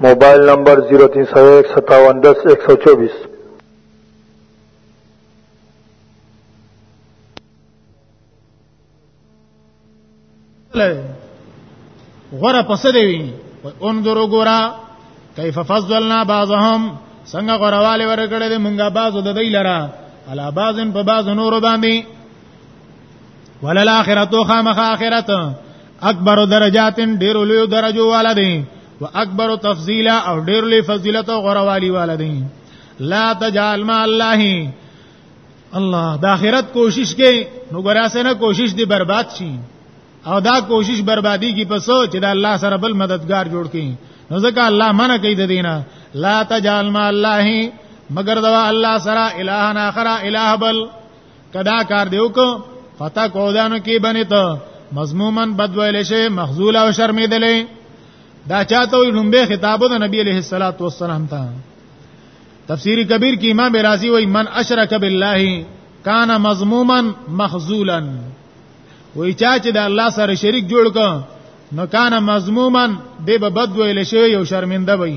موبایل نمبر 03015710124غره پس دی وی انظر غورا کیف فضلنا بعضهم څنګه غرواله ورکړې د مونږه بعضو د دی لرا علا بعضن په بعض نور باندې ولل اخرتو خامخ اخرت اکبر درجاتن ډیر لوی درجو والا دی واکبر تفضیلا او ډیر لوی فضیلت او غروالی والدین لا تجعل مع الله الله د اخرت کوشش کې نو ګرا سه نه کوشش دی برباد شي او دا کوشش بربادی کی پسو چې د الله سره بل مددگار جوړ کړي نو ځکه الله منع کوي د دینه لا تجعل مع الله مگر دا الله سره الہ اخر الہ بل کدا کار دیو کو فتا کودانو کې بنې ته مضمومن بدویل شي مخذول او شرمېدلې دا چاته وي لومبه خطاب د نبی عليه الصلاه والسلام ته تفسیر کبیر کې امام رازی وای من اشرک بالله کان مضموما مخذولا وای چا چې د الله سره شریک جوړ ک نو کان مضموما دی به بد ویل شي یو شرمنده وي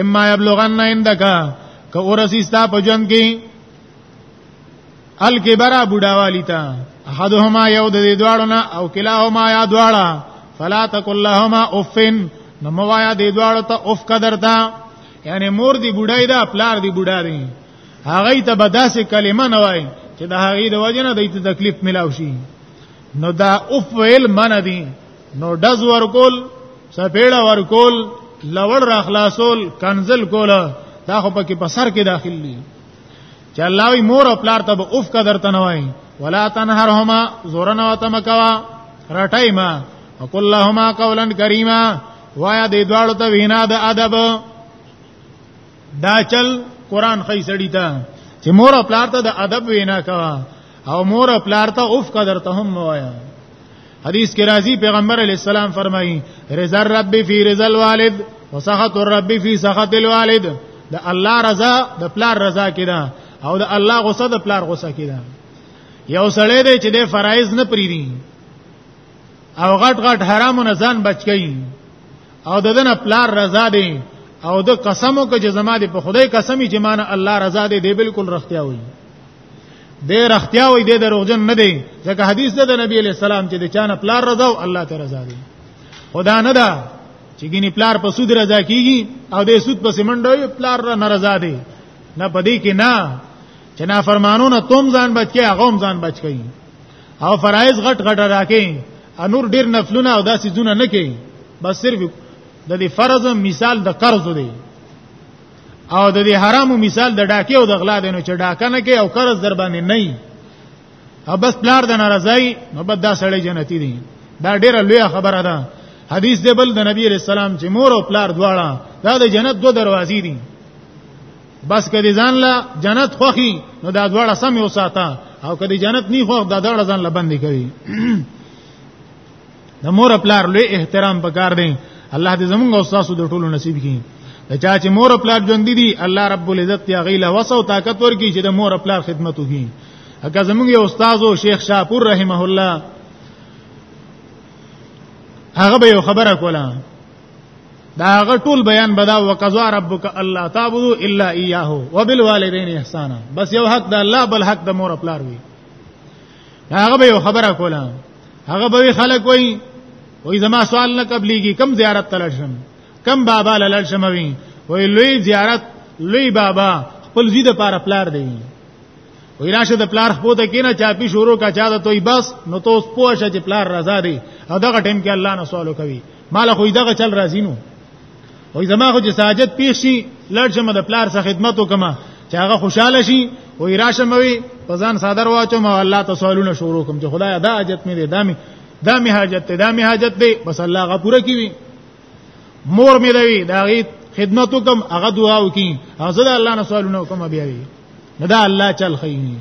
اما یبلغن عندک که اورسی ستا په جون کې الکبرا بډاوالی تا احدهما یو د دې دواړو نه او کلاهما یا دواړه فلا تقل لهما افن نو موایا دې دواړو ته اف قدر تا یعنی مور دی بډای دا پلار دی بډا دی هغه ته بداسه کلمه نه وای چې د هغه د وجنه د تکلیف ملاوي شي نو دا اوف ویل من دي نو دز ورکول سپېړه ورکول لوړ را خلاصول کنزل کوله دا خو پکې په سر کې داخل دي چې الله وی مور او پلار ته به اوف کا درته نه وای ولا تنهرهما زورن او تمکوا رټای ما وقل لهما قولا کریما وایا دې دواړو ته وینا د ادب دا چل قران خې سړی ته چې مور او پلار ته د ادب وینا کوا او مور او پلار ته اوف کا درته هم وایا حدیث کې راځي پیغمبر علی السلام فرمایي رضا رب فی رضا الوالد وسخط الرب فی سخط الوالد د الله رضا د پلار رضا کې ده او د الله غصه د پلار غصه کې ده یو سړی دی چې د فرایز نه پریدي او غټ غټ حرامو نه ځان بچ کړي او د دنه پلار رضا دی او د قسمو کې چې زما دی په خدای قسمی چې مان الله رضا دی دی بالکل رښتیا وایي د رختیا وي د دروغجن نه دی ځکه حدیث ده د نبی علی السلام چې د چانه پلار رضا او الله تعالی رضا دی خدا نه ده چې ګینه پلار په سود رضا کیږي او د سود په سیمنډو پلار را ناراضه دی نه پدې کې نه چې نا فرمانونه تم ځان بچ کې هغه هم ځان بچ کړي او فرایز غټ غټ راکې انور ډیر نفلونه او داسې دونه نه کوي بس صرف د دې فرض مثال د قرض دی او د دې حرامو مثال د ډاکې او د غلا دی نو چې ډاکه نه کې او قرض در باندې نه وي او بس پلار د ناراضي نو بد دا سړی جنتی دی دا ډیره لوی خبره ده حدیث دی بل د نبی رسول الله چې مور او پلار دواړه دا د جنت دوه دروازې دي بس کدی ځان لا جنت خوخي نو دا دواړه سم یو ساته او کدی جنت نی خوخ دا دواړه ځان لا بندي کوي د مور پلار لوی احترام پکار دی الله دې زمونږ او تاسو د ټولو نصیب کړي د چا چې مور پلار ژوند دي الله رب العزت یا غیلا وسو طاقت ورکړي چې د مور پلار خدمت وکړي اګه زمونږ یو استاد او شیخ شاپور رحمه الله هغه به یو خبره کوله دا هغه ټول بیان بدا وقضا ربک الله تعبدوا الا اياه وبالوالدين احسانا بس یو حق د الله بل حق د مور پلار وی هغه به یو خبره کوله هغه به خلک وای وای زما سوال نه قبليږي کم زیارت تلل شم کم بابا لړ شم وی وای لوی زیارت لوی بابا خپل زی د پاره پلار دی وای راشه د پلار خپل ته کینه چا پی شروع کا چا د توي بس نو توس پوښه چې پلار رضا دی او دغه ټیم کې الله نه سوالو کوي مال خو دغه چل راځینو وای زما خو چې ساجت پیښ شي لړ شم د پلار سره خدمت وکم چې هغه خوشاله شي وای راشم وي په ځان صادر واچو ما الله ته سوالونه شروع کوم چې خدای دا حاجت مې دی دامي دامي حاجت دی دامي حاجت دی بس الله هغه پوره کوي مور مې دی دا غي خدمت وکم هغه دعا وکي حاضر الله نه سوالونه وکم بیا وي نه دا الله چل خيني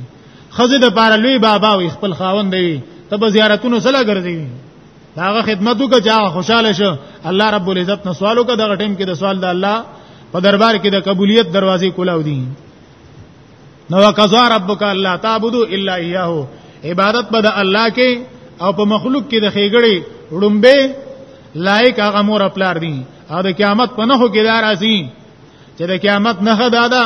خزه د پاره لوی بابا وي خپل خاوند دی ته زیارتونو سره ګرځي داغه خدمت وکړه چې هغه خوشاله شو الله رب العزت نه سوال وکړه دغه ټیم کې د سوال د الله په دربار کې د قبولیت دروازې کولاو دي نو قضا ربک الله تعبدو الا اياه عبادت به د الله کې او په مخلوق کې د خېګړې وړمبه لایک هغه مور خپلار دي او د قیامت په نهو کې دار ازي چې د قیامت نه دادا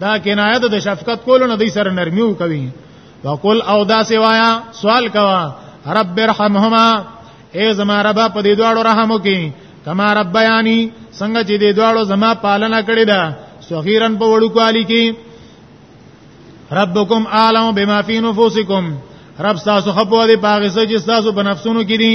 دا کنایه د شفقت کولو نه دی سره نرمیو کوي وقل او دا سوایا سوال کوا رب ارحمهما اے زما رب په دې دواړو رحم وکي کما رب بیانی څنګه چې دې دواړو زما پالنه کړې ده صغیرن په وړو کوالی کې ربکم عالم بما فی نفوسکم رب تاسو خپو دې پاغه سجه تاسو په نفسونو کې دي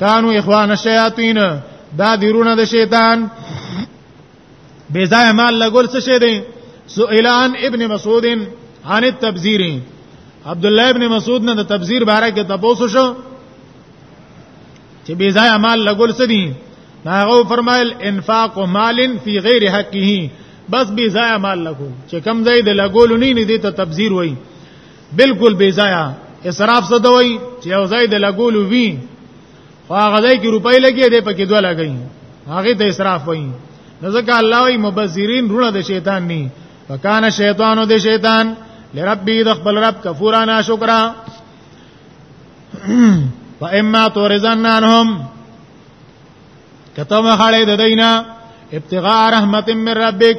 کانو اخوان الشیاطین دا دیرونه د شیطان بے ځای مال لګول څه شه دي سئلان ابن مسعود عن التبذير عبد الله ابن مسعود نه د تبذير باره کې تاسو شو چې بے ځای مال لګول څه دي هغه فرمایل انفاق مال فی غیر حقه بس بے ځای مال لګول چې کم ځای د لګول نه نه دي ته تبذير وایي بالکل بی ځایه اسراف څه دوی چې یو ځای د لګول وی خو هغه ځای کې روپۍ لګي دی پکې دوه لګي هغه ته اسراف وایي ځکه الله وی مبذرین رونه د شیطان ني وکانه شیطانو د شیطان لربی د خپل رب کفورا ناشکرا فاما تورزن عنهم کته مخاله د دینه ابتغاء رحمت من ربک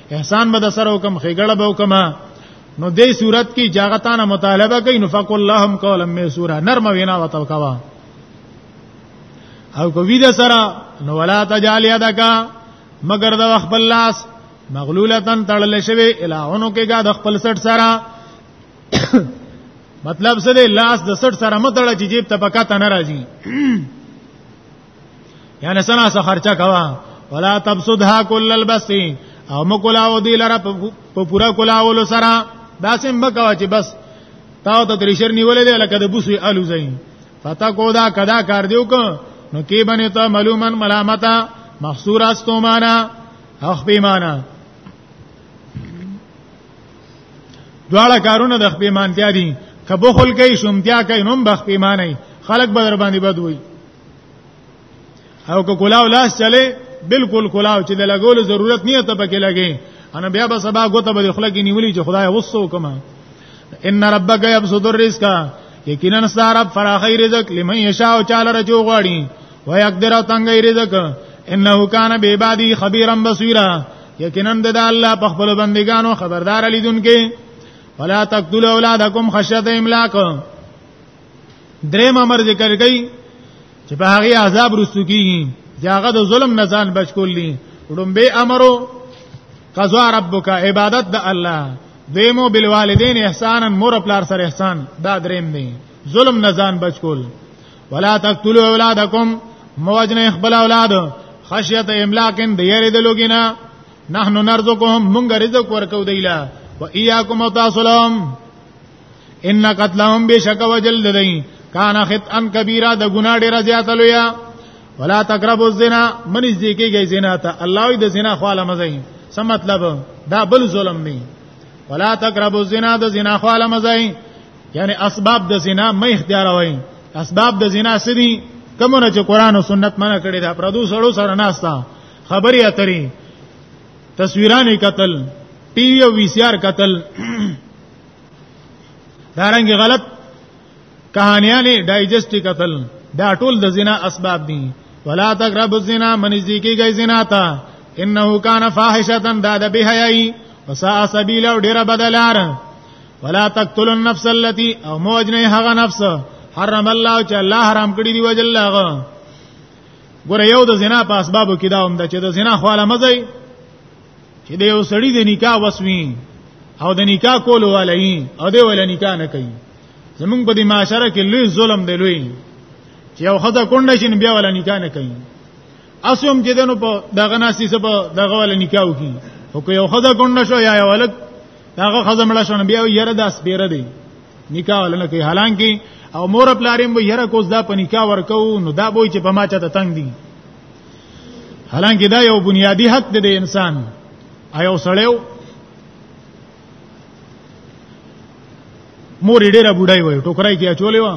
احسان به د سره وکم خېګړه به وکم نو دې صورت کې جاغتانه مطالبه کوي نو فق اللهم قولا میسورا نرم وینا وتو کوا او کو ویده سره نو ولا تجال یدک مگر د خپل لاس مغلولتن تړل شوی الهونو کې گا د خپل سټ سره مطلب څه دی لاس د سټ سره متړه چې جیب ته پکاته ناراضي یعنی سنا سره خرچه کوا ولا تبسدها کل البس او مکلاو دی لره په پورا کلاولو سره داسې مکوا چې بس تاو ته تریشر نیولې ده لکه د بوسوي الو زین فتا کو دا کدا کار دیو کو نو کې بنه ته معلومن ملامتا محصور استو معنا حق به معنا دواړه کارونه د خپېمانتیا دي که بخل کوي شومتیا کوي نوم بخپېمانه خلک به در باندې بد وي او که کلاو لاس چلے بالکل کلاو چې د لګولو ضرورت نه ته پکې لګي انا بیا به سبا غوته به خلک نیولې چې خدای وسو کما ان ربک یبسط الرزق یقینا سارب فراخی رزق لمن یشاء چاله رجو غواړي ويقدر تنګي رزق انه کان به عبادی خبيرا بصيرا یقینا د الله په خپل بندگانو خبردار لیدونکي ولا تقتلوا اولادکم خشیت املاک دریم امر ذکر کړي چې په هغه عذاب رسو کیږي چې هغه د ظلم نه ځان بچ کولی ډومبه امرو قضا ربک عبادت د الله دیمو بالوالدین احسانا مور پلار سره احسان دا دریم دی ظلم نه ځان بچ کول ولا تقتلوا اولادکم موجنه خپل اولاد خشیت املاکن د یری د لوګینا نحنو نرزقهم مونږ رزق ورکو دیلا و ایاکم تاسلم ان قتلهم بشک وجل لدی کان خطئا کبیره د ګنا ډیره زیاته لویا ولا تقربوا الزنا من ذکیږي زنا ته الله د زنا خواله مزه سم مطلب دا بل ظلم نه ولا تقربوا الزنا د زنا خواله مزه یعنی اسباب د زنا مې اختیار وای اسباب د زنا سدي کومه چې قران او سنت منع کړی دا پردو سړو سره ناستا خبري اتري تصویرانه قتل ټي وي او وی سي ار قتل دا رنګ غلط کہانیانه ډایجسټ قتل دا ټول د زنا اسباب دي ولا تقرب الزنا من ذکی گئی زنا تا انه کان فاحشه دا د بهایي وساء سبیل او ډیر بدلار ولا تقتل النفس التي او موج نه هغه نفس حرم الله چې الله حرام کړی دی وجه الله غو ګور یو د زنا په اسبابو کې دا هم د چې د زنا خواله مزي چې د یو سړی د نکاح وسوي او د نکاح کول ولای او د ول نکاح نه کوي زمونږ په دې معاشره کې لوی ظلم دی لوی چې یو خدای کونډه شین بیا ول نکاح نه کوي اسوم چې دنو په دغه ناسي سب دغه ول نکاح وکي او که یو خدای کونډه شو یا یو ولک داغه خزه مړه شونه بیا یره داس بیره دی نکاح ولنه کوي حالانکه او مور پلاریم به یره کوز دا په نکاح ورکو نو دا بوې چې په ما چاته تنگ دي حالانکه دا یو بنیادی حق دی د انسان ایو سړیو مور ډیره بډای وای ټوکرای کې اچولې و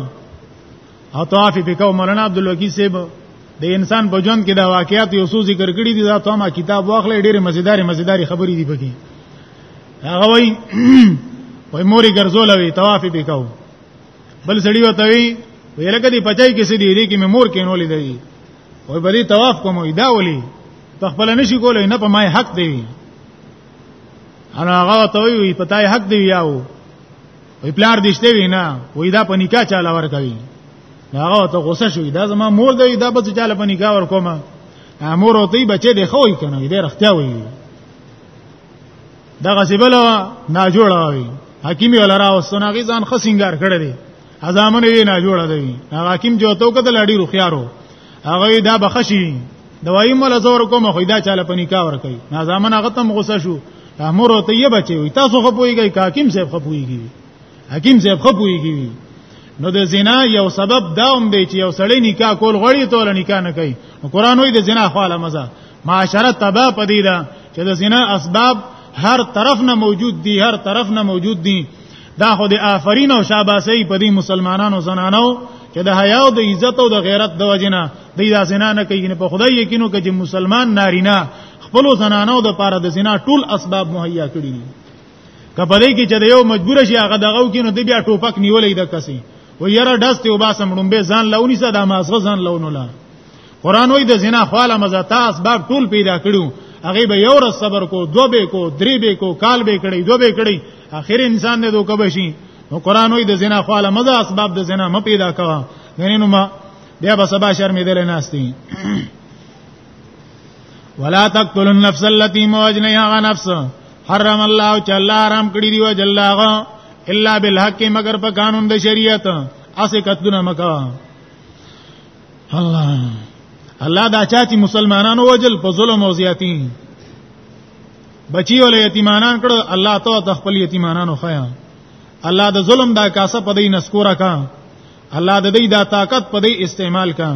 او طواف په کو مولانا عبد الوکی صاحب د انسان په ژوند کې دا واقعیات یو څو ذکر کړی دي دا ته ما کتاب واخلې ډېرې مزیدارې مزیدارې خبرې دي پکې هغه وای وای موري ګرځول وی طواف به کو بل سړی وته وی ویلکه دی پچای کې سې دی دې کې مې مور کې نولې دی وای بری طواف کوم دا ولي ته خپل نشي کولای نه په ما حق دی انا هغه ته وی په تای حق دی یاو وی پلار دشته وی نه وی دا په نکاح چاله ور کوي هغه ته غوسه شوې دا زما مور دی دا به چاله په نکاح ور کومه امور او تی بچی دی خوې کنه دې رختیا وی دا غسبله نا جوړه وی حکیمی ولرا او سناغي ځان خسنګار کړی دی ازامن یې نه جوړه دی هغه حکیم جو تو کته لړی روخيارو هغه دا بخشي دوايي مل زور کوم خو دا چاله پني کا ور کوي نه ځامن هغه تم غوسه شو امر او ته یې بچي وي تاسو خو پويږي حاکم صاحب خو پويږي حاکم صاحب خو پويږي نو د زنا یو سبب دا هم دی چې یو سړی نکاح کول غړي ته ول نکاح نه کوي قرآن وایي د زنا خاله مزه معاشره تبا پدې ده چې د زنا اسباب هر طرف نه موجود دي هر طرف نه موجود دي دا خو د آفرین او شاباسي په دې مسلمانانو زنانو چې د حیا او د عزت او د غیرت د وجنه د دا زنانه کوي په خدای یقینو کې چې مسلمان نارینه خپل زنانو د پاره د زنا ټول اسباب مهیا کړی دي کپدې کې چې د یو مجبور شي هغه دغه کینو د بیا ټوپک نیولې د کسي و یره داسته وباسم ډمبه ځان لونی ساده مازغه ځان لونولا قران وای د زنا خواله مزتا اسباب ټول پیدا کړو هغه به یو ورځ صبر کو دو به کو درې به کو کال به کړی دو به کړی اخر انسان نه دوکه بشي نو قران وای د زنا خواله مزه اسباب د زنا م پیدا کوا غنینو ما بیا به سبا شرمېدل نه استي ولا تقتل النفس التي موجنها نفس حرم الله چې الله حرام کړی دی وجل هغه الا بالحق مگر په قانون د شریعت اسه کتونه مکه الله الله دا چا چې مسلمانانو وجل په ظلم او زیاتی بچی ول یتیمانان کړه الله ته د خپل یتیمانانو خیا الله د ظلم دا کاسه په دې نسکورا کا الله د دې دا طاقت په دې استعمال کا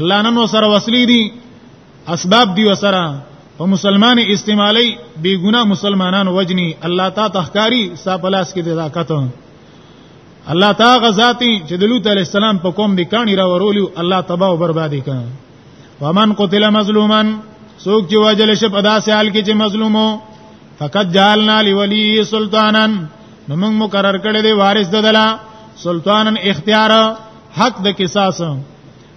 الله نن وسره وسلی دي اسباب دی وسره په مسلمان استعمالی بیګونه مسلمانان وجنی الله تا تخکاری سا پلاس کې د طاقت الله تعالی غزاتی چې د لوط علی السلام په قوم به کانی را ورولو الله تباہ او بربادی کړ ومن قتل مظلوما سوک چې وجل شپ ادا سه حال کې چې مظلومو فقط جعلنا لولی سلطانا نو موږ مقرر کړی دی وارث ددلا سلطانن اختیار حق د قصاص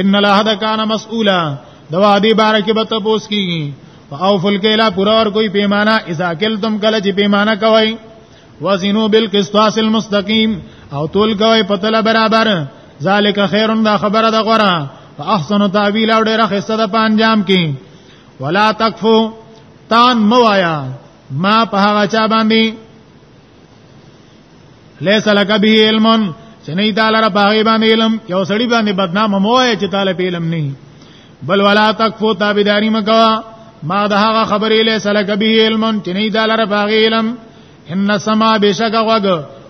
ان العهد کان مسئولا د وادي بار کې به تاسو کیږي او فل کلا پورا اور کوئی پیمانه اذا کلتم کله چې پیمانه کوي وزنو بالقسطاس المستقيم او تول کوي په تل برابر ذالک خیرن دا خبره د غره احسن تعویل او ډیره خسته د پنجام کې ولا تکفو تان موایا ما په هغه چا باندې ليس لك به علم چې نه تعالی را باغی باندې علم یو سړی باندې بدنام مو وای چې تعالی په علم نه بل ولا تکفو تابعداري مکوا ما ده هغه خبرې له سلک به علم چې نه دا لره باغی علم ان سما بشک غوګ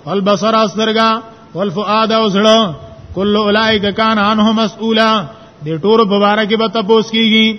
والبصر استرګا والفؤاد وزړه کل اولائک کان عنه مسئولا دې ټول مبارک به تاسو کیږي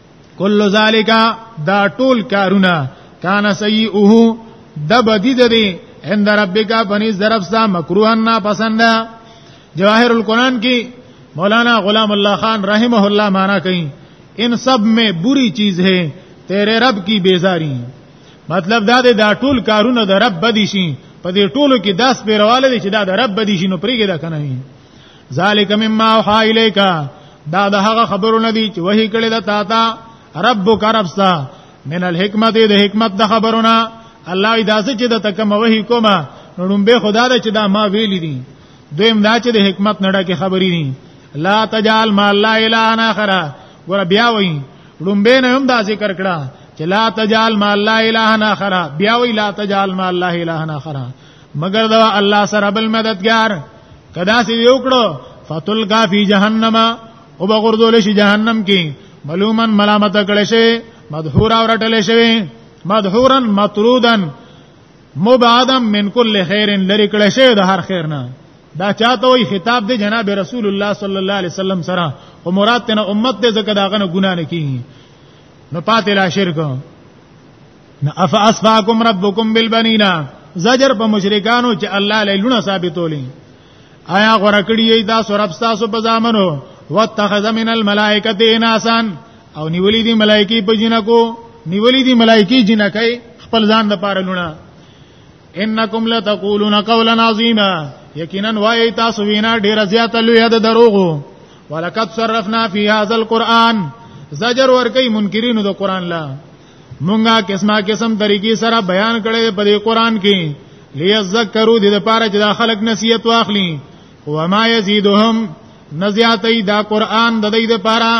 کل ذالک دا ټول کارونه کان سیئه د بدی د دی عند ربک بنی ضرب سا مکروه نا پسند جواهر القرآن کی مولانا غلام الله خان رحمه الله معنا کئ ان سب میں بری چیز ہے تیرے رب کی بیزاری مطلب دا دا ټول کارونه د رب بدی شي په دې ټولو کې داس پیرواله دي چې دا د رب بدی شي نو پریګه دا کنه ذالک مما وحا الیک دا د هغه خبرو ندی چې وਹੀ کړي د تا تا ربک ربستا من الحکمت د حکمت د خبرونه الله اجازه چې د تکم وਹੀ کومه نوم به خدا د چې دا ما ویل دي دویم دا چې د حکمت نړه کې خبرې دي لا تجال ما لا اله الا اخر ور بیا وایي نوم به نه هم دا ذکر کړه چې لا تجال ما لا اله الا اخر بیا وایي لا تجال ما لا اله الا اخر مگر دا الله سره بل مددگار کدا سی یو کړو فتل کا فی جهنم او بغردول شي جهنم کې ملومن ملامت کړي شي مدحورا ورټل شي مدحورا مطرودا مبعدا من کل خیر لری کړي شي د هر خیر نه دا چاته وي خطاب دی جناب رسول الله صلی الله علیه وسلم سره او مراد تنه امت دې زکه داغه نه ګنا نه کیږي نو پاتې لا شرک اف اسفاکم ربکم بالبنینا زجر په مشرکانو چې الله له لونه ثابتولې آیا غره کړی دا سورب تاسو په ځامنو واتخذ من الملائکه اناسا او نیولې دي ملائکی په جنکو نیولې دي ملائکی جنکای خپل ځان د پاره لونه انکم لتقولون قولا عظیما یقینا وای تاسو وینا ډیر زیات لوی د دروغو ولقد صرفنا فی هذا القرآن زجر ورکی منکرینو د قرآن لا مونږه قسمه قسم طریقې سره بیان کړي په دې قران کې ليذكروا دې لپاره چې دا خلک نصیحت واخلي وما يزيدهم نزياتي دا قران د دې لپاره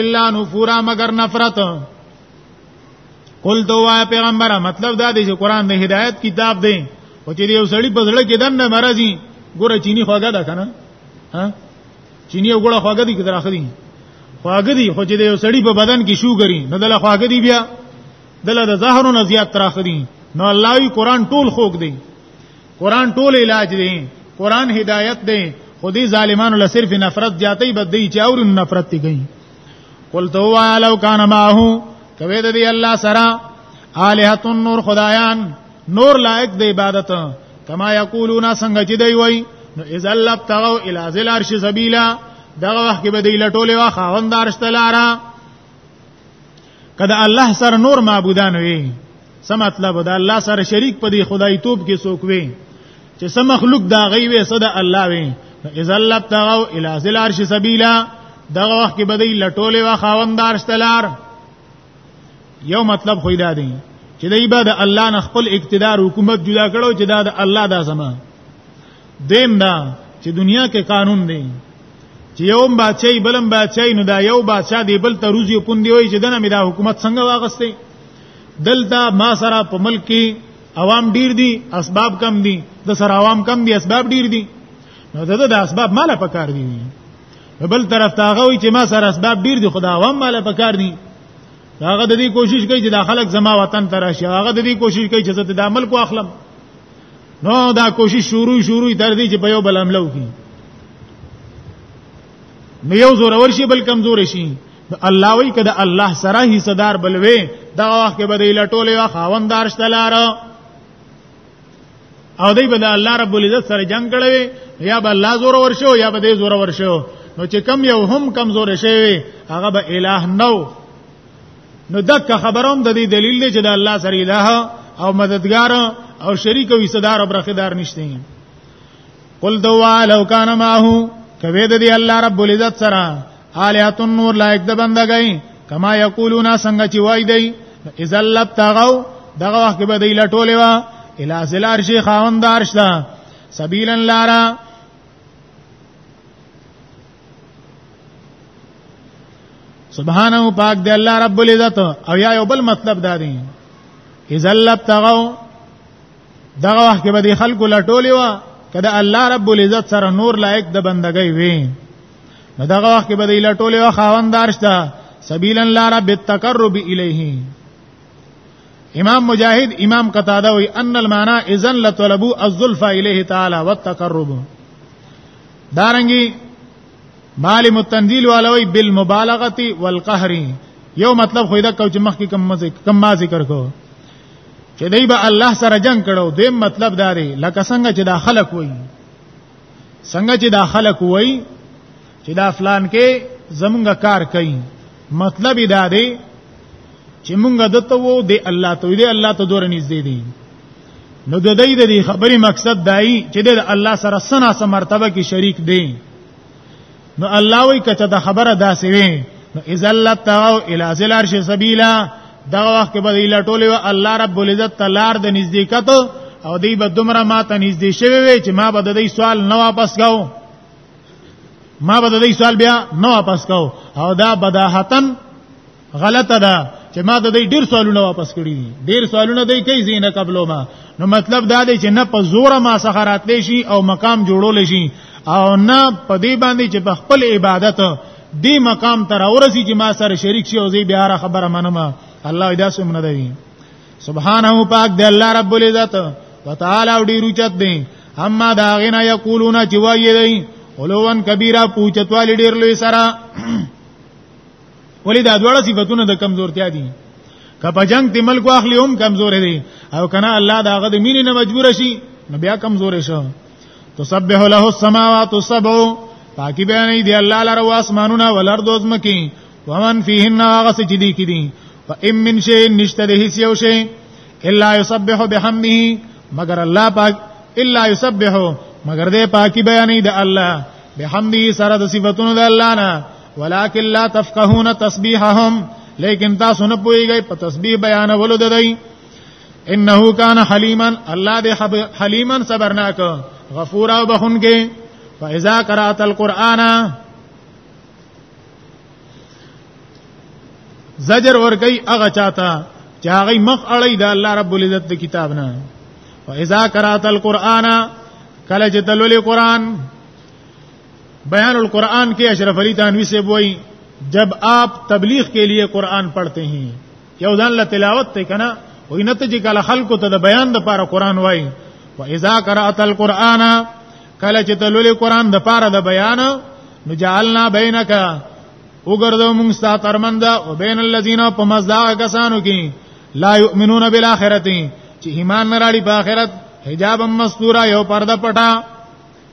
الا نفورا مگر نفرت قل دوا پیغمبره مطلب دا دی چې قران د هدایت کتاب دی او چې یو سړی په ځړه کې دنه مرضی ګوره چینی خوګه ده کنه ها چینی او ګړه خواګه دي کده راخدي خواګه دي خو چې د یو سړی په بدن کې شوګری نو دله خواګه دي بیا دله د زهرو نه زیات تراخدي نو الله وی قران ټول خوګ دی قران ټول علاج دی قران هدایت دی خو دې ظالمانو له صرف نفرت زیاتې بد دی چې اور نفرت کوي قل تو لو کان ماهو کوي د دې الله سره الہۃ نور خدایان نور لایق د عبادت کما یقولون څنګه چې دی وای نو اذا لبتغوا الى ذل عرش سبیلا دغه وخت کې به دی لټولې وا خاوندار شتلارا کله الله سره نور معبودان وي سم مطلب دا الله سره شریک په دې خدای توپ کې څوک وي چې سم مخلوق دا غي وي صدا الله وي اذا لبتغوا الى ذل عرش سبيلا دا وخت کې بدی لټولې وا خاوندار استلار یو مطلب خو دا دی چې دای به د الله نه خپل اقتدار حکومت جدا کړو چې دا د الله دا زمانه دیم دا چې دنیا کې قانون دی چې یو بادشاہي بلم بادشاہي نو دا یو بادشاہ دی بل ته روزي پوندي وي چې دنه مې دا حکومت څنګه واغستې دلته ما سره په ملک کې عوام ډیر دي اسباب کم دي د سره عوام کم دي اسباب ډیر دي نو دا د اسباب مال په کار دي بل طرف ته هغه وي چې ما سره اسباب ډیر دي خدا عوام مال په کار دي هغه د دې کوشش کوي چې د خلک زما وطن تراشي هغه د دې کوشش کوي چې زه د عمل کو اخلم نو دا کوشش شروع شروع تر دې چې په یو بل عملو کی نو یو زور ورشي بل کمزور شي الله وی کده الله سره هي صدر بلوي دا وخت به دی لټولې وا خاوندار شتلار او دی به الله رب العزت سره جنگ کړي یا به الله زور ورشو یا به دی زور ورشو نو چې کم یو هم کمزور شي هغه به الٰه نو نو دک خبروم د دې دلیل دی چې د الله سره الہ او مددگار او شریک او صدار او برخدار نشته قل دوا لو کان ماهو کوي د دې الله رب العزت سره الیات النور لایک د بندګۍ کما یقولون څنګه چې وای دی اذا لبتغوا دغه وخت به دی لټولې وا الی زلار شي خاوندار شته سبیلن لارا سبحانه پاک دی الله رب العزت او یا یو بل مطلب دا دی اذا لبتغوا دغه وخت کې به د خلکو لټولې و کله الله رب العزت سره نور لایق د بندګۍ وي نو دغه وخت کې به د لټولې و خاوندار شته سبیلا لا رب التقرب الیه امام مجاهد امام قتاده وی ان المعنى اذن لطلبوا الزلفى الیه تعالی والتقرب دارنګي مال متنزیل والوی بالمبالغه والقهر یو مطلب خو دا کوچ مخ کې کم مزه کم ما ذکر کو چې دای به الله سره جنگ کړو دیم مطلب دا دی لکه څنګه چې دا خلق وای څنګه چې دا خلق وای چې دا فلان کې زمونږ کار کوي مطلب دا دی چې مونږه دته وو د الله ته دی الله ته دور نږدې دي نو د دې د خبرې مقصد دای چې د الله سره سنا سم مرتبه کې شریک دی نو الله وی کته د خبره داسې وي نو اذا لتاو الى ذل عرش سبیلا دا وخت به دی لټولې و الله رب العزت تلار د نزدېکت او دی به دومره ما ته نږدې شوی چې ما به د دې سوال نه واپس کاو ما به د دې سوال بیا نه واپس کو او دا بداحتن غلطه ده چې ما د دې ډیر سوالونه واپس کړی دي ډیر سوالونه دې کوي زینه قبلو ما نو مطلب دا دی چې نه په زور ما سره راتلی شي او مقام جوړول شي او نه په دې باندې چې په خپل عبادت دې مقام تر اورسي چې ما سره شریک شي او زه بیا را خبره منم الله دې سم نه دی سبحانه پاک دی الله رب العزت وتعالى او ډیر اوچت دی اما دا غنا یقولون چې وایي دی اولوان کبیره پوچتوالی ډیر لوی سره ولی دا دواړه صفاتونه د کمزورتیا دي کپه جنگ تی ملک واخلی هم کمزور دي او کنه الله دا غد مين نه مجبور شي نو بیا کمزور شي تسبح له السماوات السبع پاکی بیان دی الله لره واسمانونه ولر دوزمکی ومن فيهن هغه څه چې دي کې دي و ام من شي نشته د هیڅ یو شي الا يسبح بحمده مگر الله پاک الا يسبح مگر دې پاکي بیانې د الله بحمده سره د صفاتونو د الله نه ولکن لا تفقهون تسبيحهم لیکن تاسو نه پويږئ په تسبيح بیان ولود دی انه کان حلیما الله دې حلیما صبرناک غفورا بخون کې فاذا قرات القرآن زجر ورګي هغه چاته چې هغه مخ اړي د الله رب العزت د کتاب نه واذا قرات القرآن کله چې تلولې قرآن بیان القرآن کې اشرف علی تنوی سے وایي جب آپ تبلیغ کے لیے قرآن پڑھتے ہیں یو ځان له تلاوت ته کنه وای نه ته چې کله خلکو ته د بیان د پاره قران وای و اذا قرات القرآن کله چې تلولې قران د پاره د بیان نو جعلنا بینک وګرځو موږ ستا ترمند او بین الذین په مزدا کسانو کې لا یؤمنون بالآخرته چې ایمان نه راړي په آخرت حجاب مستورا یو پرده پټا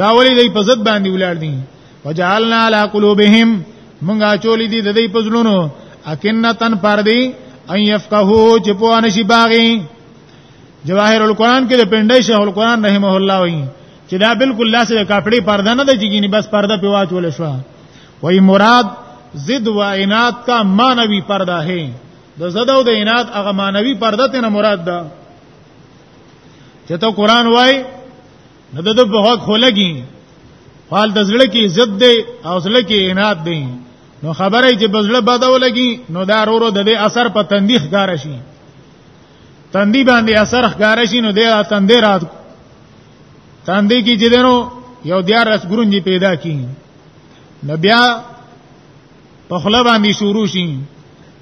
دا ولې دی په ضد باندې ولړ دي وجعلنا على قلوبهم مونږه چولې دي د دې پزلونو اکنتن پردي ان يفقهوا چې په انشي باغي جواهر القرآن کې د پندې شیخ القرآن رحمه الله وایي چې دا بالکل لاسه د کاپړې پرده نه د جګینی بس پرده په واچول شو وایي مراد ضد و عناد کا مانوي پرده ہے د زده او د عناد هغه مانوي پرده ته نه مراد ده چې ته قرآن وایي نو د په حق خلګي حال د زړه کې عزت دی او زړه کې عنایت دی نو خبره چې بزړه بدو لګي نو دا رورو د دې اثر په تندې ښکار شي تندې باندې اثر ښکار شي نو دې تندې رات تندې کې چې دنو یو دیار رس ګرونجي پیدا کی نو بیا په خپل باندې شروع شي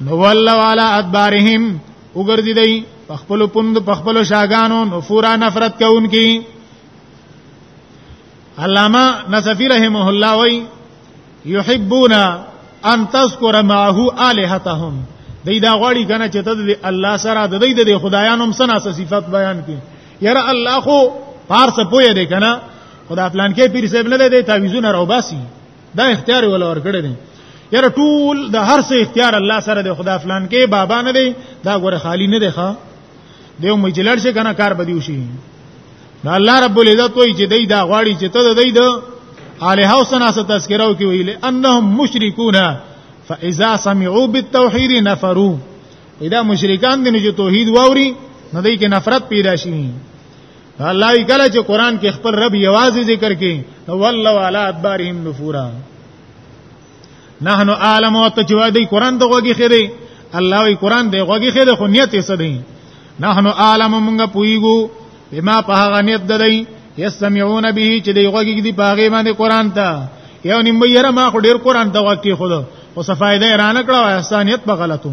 نولوا علی ادبارهم وګرځي دی خپل پوند په خپل شاګانو نفورا نفرت کوونکی علامه نصفی رحمه الله وی یحبون ان تذکر معه الہتهم دای دا غواړي کنه چې ته د الله سره د دې د خدایانو هم سنا صفات بیان کړي یاره الله خو پارس پوهه دی کنه خدا پلان کې پیر صاحب نه دی تعویذونه راوباسي دا اختیار ولا ورګړې دي یاره ټول د هر څه اختیار الله سره دی خدا فلان کې بابا نه دی دا ګوره خالی نه دی ښا دیو مجلړ شي کنه کار بدیو شي نو الله رب العزت وایي چې دای دا غواړي چې ته دای د الہ او سنا ست تذکرو کې ویل انهم مشرکون فاذا سمعوا بالتوحید نفروا اذا مشرکان دې نه توحید ووري نو دای کې نفرت پیدا شي الله یې کله چې قران کې خپل رب یوازې ذکر کړي نو والله علی ادبارهم نفورا نحنو عالم او ته چې دی قران ته وګی خېری الله وی قران دی وګی خېری خو نیت یې سدی نحنو عالم مونږ پویګو بما په هغه نیت ددی یسمعون به چې دی وګی دی پاغه باندې قران ته یو نیم یې ما خو ډیر قران ته وګی خو او صفایده رانه کړو احسانیت په غلطو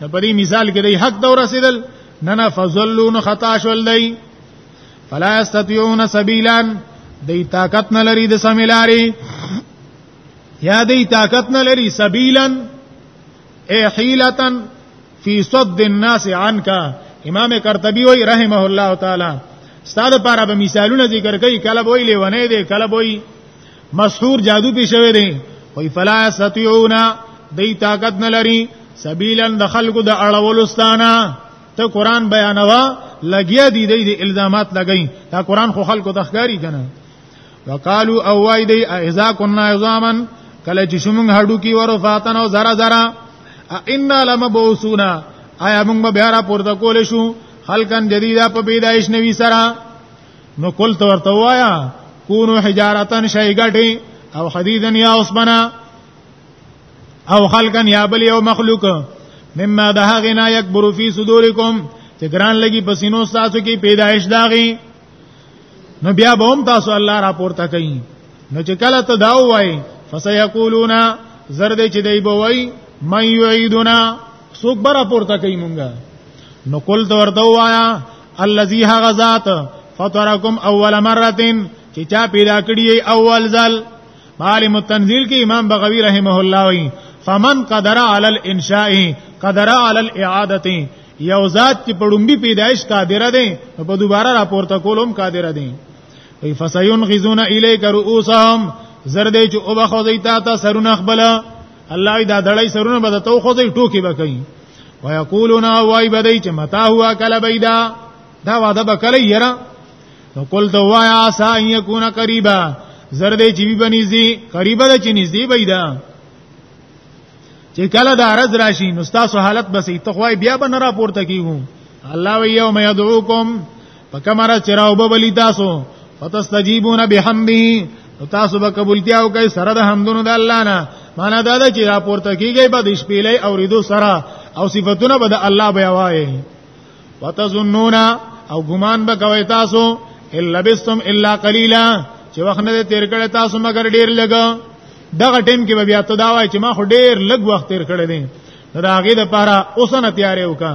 نو په دې مثال کې دی حق دور رسیدل نه نه فزلون خطا شول دی فلا استطيعون سبيلا دی طاقت نه لري د سمیلاری یا دی طاقت نه لري سبیلا ای حیلتا فی صد الناس عنك امام قرطبی وی رحمه الله تعالی ستاده لپاره به مثالونه ذکر کوي کله وی لیونه دی کله وی مسحور جادو پی شوی دی وی فلا استطيعون دی طاقت نه لري سبیلن د خلکو د اړولستانه ته قران بیانوا لګیا دی دی د الزامات لګی دا قران خو خلکو د ښکاری کنه وقالو او وای دی اذا كنا عظاما کله چې شومږ هډو کی ورفاتن او زرا زرا ان لمبوسونا آیا موږ به بیا را پورته کول شو خلقن جدیدا په پیدایش نوی سره نو کول ته ورته وایا کونو حجارتن شای غټي او حدیدن یا عثمانه او خلقن یا بل یو مخلوق مما دهغنا یکبر فی صدورکم چې ګران لګي پسینو تاسو کې پیدایش داغي نو بیا به هم تاسو الله را پورته کوي نو چې کله ته دا وای فسيقولون زرد چې دی به وای مې یعیدنا سوک برا پورته کوي مونږه نو کول ته ورته وایا الذي هغه ذات فطرکم اول مره چې چا پیدا کړی اول ځل عالم التنزيل کې امام بغوی رحمه الله وی فمن قدر على الانشاء قدر على الاعاده یو ذات چې پړومبي پیدایش قادر دی په دوباره راپورته کولم قادر دی وی فسيون غزون الیک رؤوسهم زرد چې او بخو دیتا تا سرونه خبل الله دا دړی سرونه بده تو خو دی ټوکی بکې ويقولون وای بدای چې متا هوا کله بيدا دا وعده به کله یرا نو قل تو وایا سا یکون قریبا زردې چې وی بنيزي قریبا د چې نږدې بيدا چې کله دا عرض راشي نو تاسو حالت بسې تخوای بیا به نه راپورته کیږو الله وی یوم یدعوکم پکمره چراو بولی تاسو فتستجیبون بحمده تاسو به قبولتیا او کوي سره د حمدونو د الله نه معنا دا ده چې راپورته کیږي به د شپېلې او ریدو سره او صفاتونه به د الله بیا وایي وتظنون او ګمان به کوي تاسو الا بستم الا قليلا چې وخت نه تیر کړی تاسو مگر ډیر لګ دغه ټیم کې به بیا ته دا وایي چې ما خو ډیر لګ وخت تیر کړی دی دا هغه د پاره اوسنه تیارې وکړه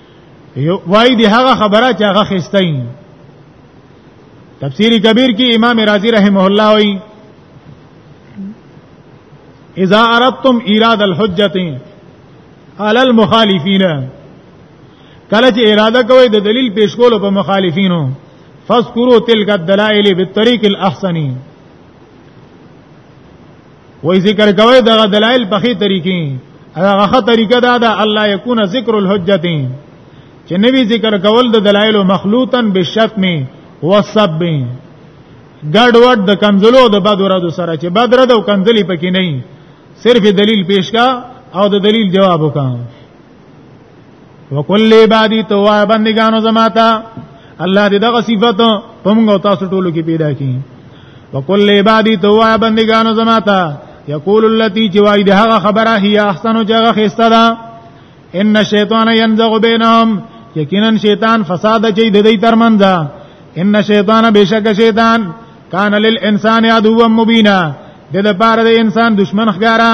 یو وای دی هغه خبره چې هغه خستاین تفسیری کبیر کې امام رازی رحمه الله وای اذا اردتم ایراد الحجه علی المخالفین کله چې اراده کوي د دلیل پیش کولو په مخالفینو فذكروا تلك الدلائل بالطريق الاحسن وې ذکر کوي دا دلایل په خې طریقې هغه طریقه دا ده الله یکون ذکر الحجتین چې نوی ذکر کول د دلایل مخلوطا بالشتم والسب ګډ وډ د کنزلو د بد ورځو سره چې بد رد او کنزلی پکې نه صرف دلیل پیش کا او د دلیل جواب وکړه وکل عبادی تو وای بندگانو زماتا الله دې دغه صفات په موږ تاسو ټولو کې پیدا کړي وکل عبادی تو وای بندگانو زماتا یقول التی چې وای د هغه خبره هي احسنو چې هغه خسته ده ان شیطان ينزغ بینهم یقینا شیطان فساد چي د دې ترمنځ ان شیطان بشک شیطان کان للانسان عدو مبینا د لپاره د انسان دشمن ښکارا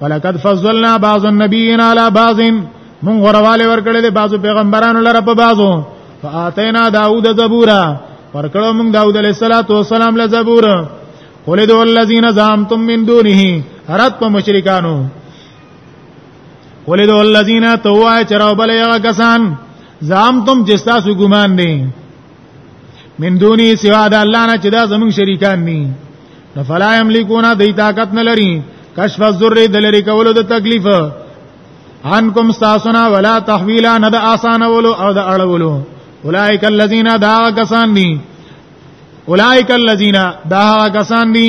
ولقد فضلنا بعض النبيين على بعض مون غرواله ورکړل دي بعضو پیغمبرانو لره په بعضو فاتینا داوود زبورا ورکړو مون داوود علیه السلام له زبور قل دو الذين زعمتم من دونه رات په مشرکانو قل دو الذين توای چرابل یغ کسان زعمتم جستا سو ګمان دي من دونی سوا د الله نه چې دا زمون شریکان ني نو فلا یملکونا دای طاقت نه لري کشف الذر د لری کولو د تکلیف ان کوم ساسنا ولا تحویلا نه د آسانولو او د اړولو اولائک الذین دا کسان دي اولائک الذین دا کسان دي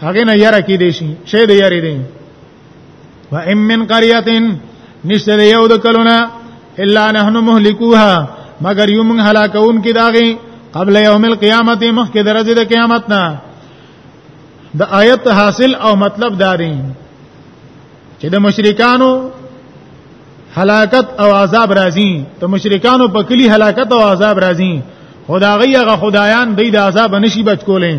هغه نه یره کې دي شي شی دی یری دی و ام من قريه نشته یو د کلونه الا نحنو مهلكوها مگر یو موږ هلاکون کې داغي قبل یوم القیامت مخکې درجه د قیامت نه د آیت حاصل او مطلب داري چې د مشرکانو هلاکت او عذاب راځي ته مشرکانو په کلی هلاکت او عذاب راځي خدای هغه خدایان د عذاب نشي بچ کولای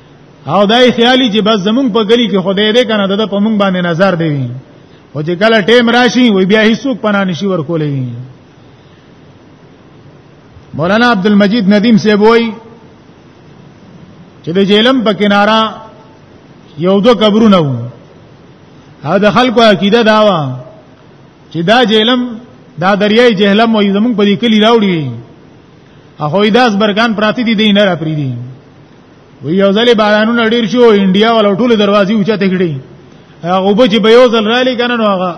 او دای خیالي چې بس زمونږ په ګلی کې خدای دې کنه د په مونږ باندې نظر دی وي او چې کله ټیم راشي وي بیا هیڅوک پناه نشي ورکولې وي مولانا عبد المجید ندیم سے وای چې د جیلم په کنارا یو دو قبرونه وو او د خلکو عقیده دا و چې دا جیلم دا دریای جهلم وي زمونږ په دې کلی راوړي اخو ایداس برکان پراتی دي دین را پری دي وی یو ځلې بارانونه ډیر شو انډیا ول ټول دروازې اوچته کړې هغه به چې به یو ځل رالي کنه نو هغه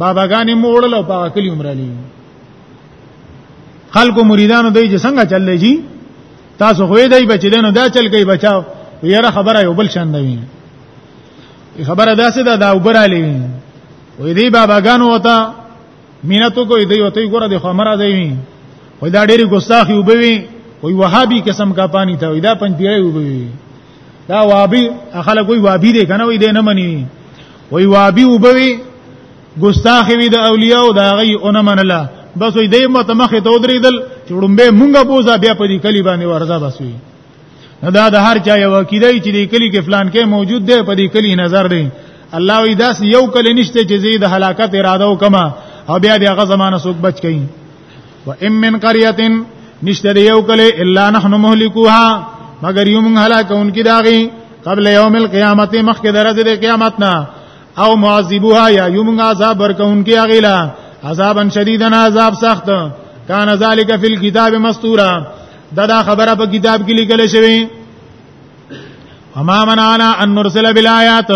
باباګانې موړل او په کلی عمر علي خلکو مریدانو دوی چې څنګه چللی شي تاسو خو یې دای بچی دنو دا چل کوي بچاو یاره خبره یو بل شان دی خبره داسې ده دا وبرالی وې دی باباګانو وته مینتو کوي دی وته ګوره د خمر دی وي وای دا ډېری ګستاخي وبوي وای وهابي قسم کا پانی ته وای دا پنځ پیړۍ وبوي دا وابي اخله کوئی وابي دی کنه وای دی نه مني وای وابي وبوي ګستاخي وي د اولیاء او دا غي اون منله بس وای دی مت مخه ته ودرېدل چې وړمبه مونږه بوزا بیا په دې کلی باندې ورځه بس وي نو دا د هر چا یو عقیده چې د کلی کې فلان کې موجود دی په دې کلی نظر دی الله وی داس یو کلی نشته چې زید هلاکت اراده وکما او بیا د هغه زمانه سوک بچ کین و ام من قريه نشته یو کلی الا نحن مهلكوها مگر یو موږ هلاکون کې داغي قبل یوم القیامت مخکې درځي د قیامت نه او معذبوها یا یو موږ عذاب ورکون کې اغیلا عذابا شدیدن عذاب سخت کان ذالک فی الكتاب مستورا دا دا خبره په کتاب کې لیکل شوی وما منعنا ان نرسل بالآیات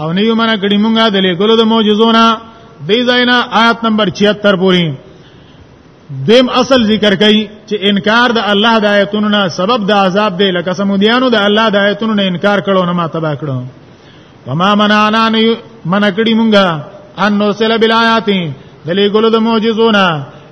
او نه یو منه کړي مونږه د لیکلو د معجزونه دی زینا آیت نمبر 76 پوری دیم اصل ذکر کوي چې انکار د الله د آیتونو نه سبب د عذاب دی لکه سمودیانو د الله د آیتونو نه انکار کړو نه ما تبا کړو وما منعنا نه منه کړي مونږه ان نرسل بالآیات د لیکلو د معجزونه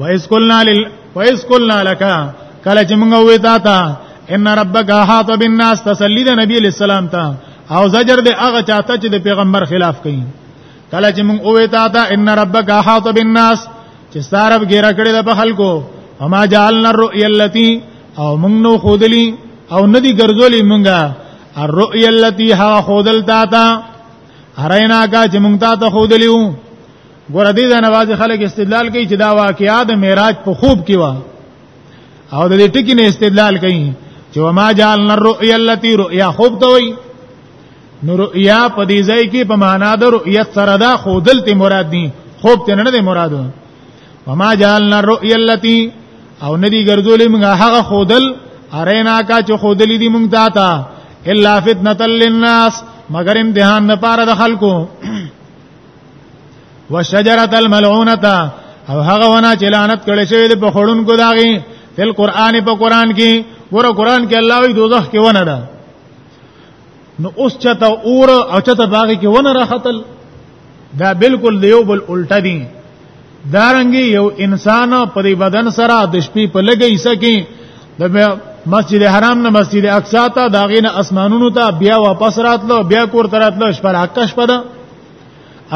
وایس قلنا لل وایس قلنا لك کله چې موږ وې تا ته ان ربک احاط بالناس تسلی د نبی علیہ السلام ته او زجر د هغه چاته چې د پیغمبر خلاف کوي کله چې موږ وې تا ته ان ربک احاط بالناس چې سارب ګیره کړی د خلکو وما جعلنا الرؤيا التي او موږ نو خودلی او ندی ګرځولې موږ الرؤيا التي ها خودل تا ته هرینا کا چې موږ تا ته خودلیو ګور دې د نواز خلک استدلال کوي چې دا واقعیا د معراج په خوب کې و او د دې ټکی نه استدلال کوي چې وما جعلنا الرؤيا التي رؤيا خوب ته وي نو رؤيا په دې ځای کې په معنا د رؤيت سره دا خودل ته مراد دي خوب ته نه ده مراد وما جعلنا الرؤيا التي او ندی ګرځولې موږ هغه خودل ارینا کا چې خودلې دي موږ تا ته الا فتنه للناس مگر امتحان نه پاره د خلکو وشجره الملعونه او هغه ونه چې لعنت کړي شوی دی په خړونکو داغي فل قران په قران کې ور قران کې الله وی دوزخ کې ونه ده نو اوس چته اور او چته باغ کې ونه راختل دا بالکل دیو بل الټا دي دارنګي یو انسان په دې بدن سره د شپې په لګي سکه د مسجد حرام نه مسجد اقصا ته داغینه اسمانونو ته بیا واپس راتلو بیا کور تراتلو شپه راکښ پده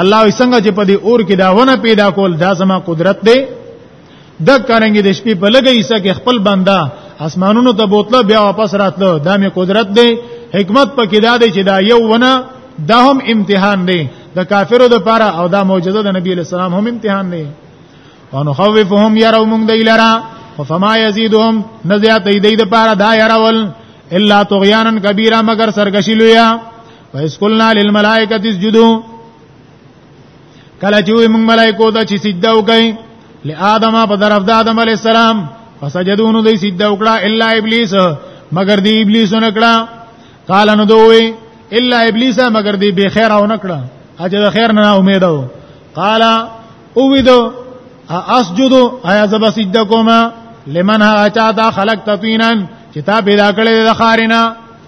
الله یې څنګه چې په دې اور کې دا ونه پیدا کول دا زما قدرت دی د کارنګي د شپې په لګي حصہ کې خپل بندا اسمانونو ته بوتله بیا واپس راتلو دا مې قدرت دی حکمت پکې دا دی چې دا یو ونه دا هم امتحان دی د کافرو د پاره او دا معجزه د نبی اسلام هم امتحان دی ونخوفهم يروا من دیلرا فما يزيدهم نزيات دی د پاره دا يرول الا طغيانا كبيرا مگر سرګشلویا فیس قلنا للملائکه اسجدوا کله چې وي موږ ملائکو ته چې سجده وکړي لآدم په طرف د آدم علی السلام فسجدون دوی سجده وکړه الا ابلیس مگر دی ابلیس نه کړه قال نو دوی الا ابلیس مگر دی به خیر او نه کړه اجه خیر نه امید او قال او ویدو اسجد ایا زب سجده کوما لمن ها چا تا خلق تطینا چې تا پیدا کړې د خارینا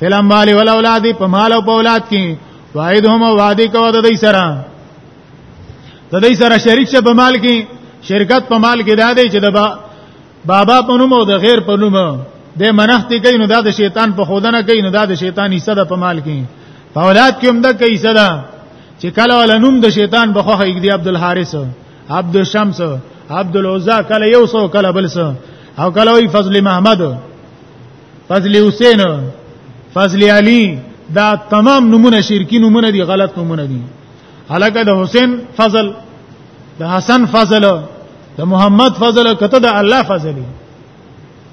فلم بالی ولا اولاد په مال او په اولاد کې وعدهم وعده کو د دې سره د دې سره شریک شه په مال کې شرکت په مال کې دا دی چې د با بابا په نوم او د غیر په نوم د منښت کوي نو دا د شیطان په خودنه کوي نو دا د شیطان حصہ ده په مال کې په اولاد کې هم د کوي حصہ ده چې کله ول نوم د شیطان په خوخه کې دی عبد الحارث عبد الشمس عبد العزا کله یو سو کله بل سو او کله وی فضل محمد فضل حسین فضل علی دا تمام نمونه شرکی نمونه دي غلط نمونه دي علاکه د حسین فضل د حسن فضل د محمد فضل کته د الله فضل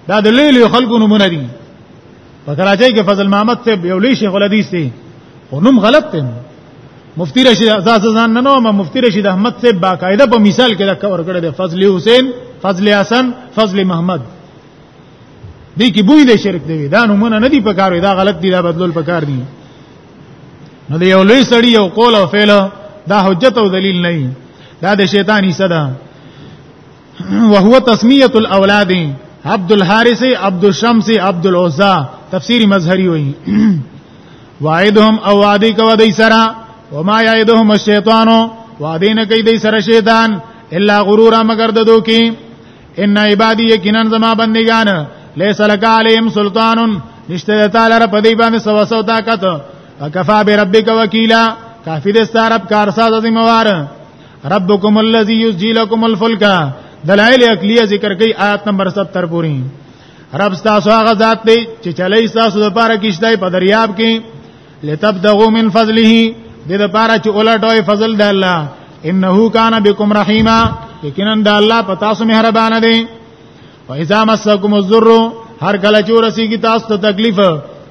دا د لیل خلکو نمونه دي په کراچۍ کې فضل محمد ته یو لوی شیخ الحدیث دی خو نوم غلط دی مفتی رشید ازاز ځان نه نو ما مفتی رشید احمد سے باقاعده په مثال کې دا کور کړی دی فضل حسین فضل حسن فضل محمد دې کې بوی د شرک دی دا نمونه نه دی په کار دا غلط دی دا بدلول په کار دی نو دی یو لوی سړی یو قول او فعل دا حجت او دلیل نه دی دا د شیطان حصہ ده وهو تسمیه الاولاد عبد الحارث عبد الشمس عبد العزى تفسیری مظهری وایي وعدهم او وعده کو دای سرا وما یعدهم الشیطان وعدین کوي دای سرا شیطان الا غرور مگر ددو کی ان عبادی یقینا زما بندگان لیس لک علیهم سلطان نشته تعالی رب دی باندې سو سو طاقت وکفا بربک وکیلا کافی دې ستارب کارساز ذمہ وار ربکم الذی یسجی لکم الفلک دلائل عقلیه ذکر کوي آیت نمبر 70 پوری رب تاسو هغه ذات دی چې چلی تاسو د پاره کیشته په دریاب کې لتبتغوا من فضله دې د پاره چې ولټوي فضل د الله انه کان بكم رحیما یقینا د الله په تاسو مهربان دی و اذا مسکم الضر هر کله چې ورسیږي تاسو ته تکلیف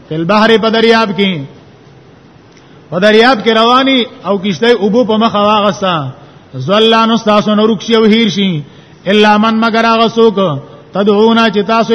فل بحر په دریاب کې په دریاب کې رواني او کشته اوبو په مخ واغستا زلانو تاسو نورک شي او هیر شي الا من مگر هغه څوک تدعونا چې تاسو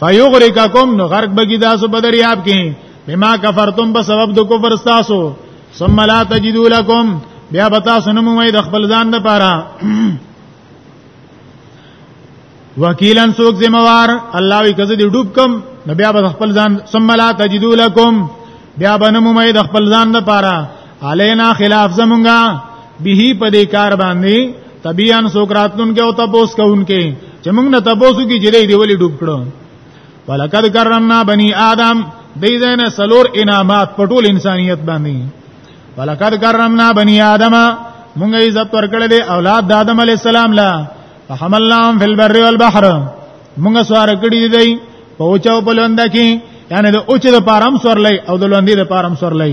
فیغرقکم نو غرق بگی تاسو په دریاب کې بما کفرتم په سبب د کفر تاسو ثم لا تجدو لكم بیا به تاسو نه مومئ د خپل ځان لپاره وکیلن سوک ذمہوار الله وی کزه دی ډوب کم نو بیا به خپل ځان ثم لا تجدو لكم بیا به نه مومئ د خپل ځان لپاره علینا خلاف زمونږه به په دې کار باندې طبيعن سوکراتن کې او تپوس کوونکې چې موږ نه تپوسو کې جری دی ولې ډوب کړو ولقد کرمنا بني آدم دې زنه سلور انعامات پټول انسانيت باندې ولقد کرمنا بني آدم موږ عزت ورکړل دي اولاد د آدم علی السلام لا فحملناهم فی البر والبحر موږ سوار کړی دی په اوچو په لوند کې یعنی د اوچ د پارم سورلې او د لوندې د پارم سورلې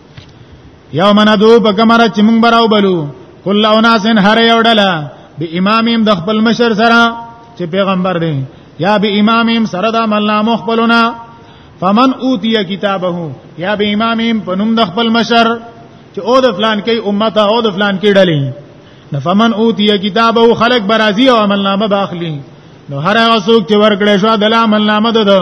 یوم ندو په کمره چې موږ براو بلو کله اوناسن هر یو ډله به امامیم د خپل مشر سره چې پیغمبر دی یا به امامیم سره د عمل نامو خپلونه فمن اوتی کتابه یا به امامیم په نوم د خپل مشر چې او د فلان کې امت او د فلان کې ډلې نو فمن اوتی کتابه خلق برازي او عمل نامه باخلی نو هر هغه څوک چې ورکړې شو د عمل نامه ده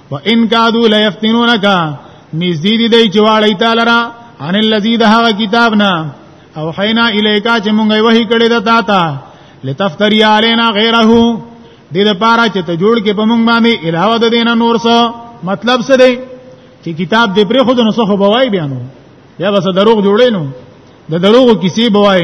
وان کادو لا یفتنونک نږدې دي دی چې واړی تعالی را ان الذی ده کتاب نه او حینا الیکا چې مونږه وਹੀ کړی د تا ته لتفتری علینا غیره دې لپاره چې ته جوړ کې په مونږ باندې علاوه د دینه نور څه مطلب څه دی چې کتاب دې پرې خود نو څه بوای بیانو یا بس دروغ جوړې نو د دروغ کیسې بوای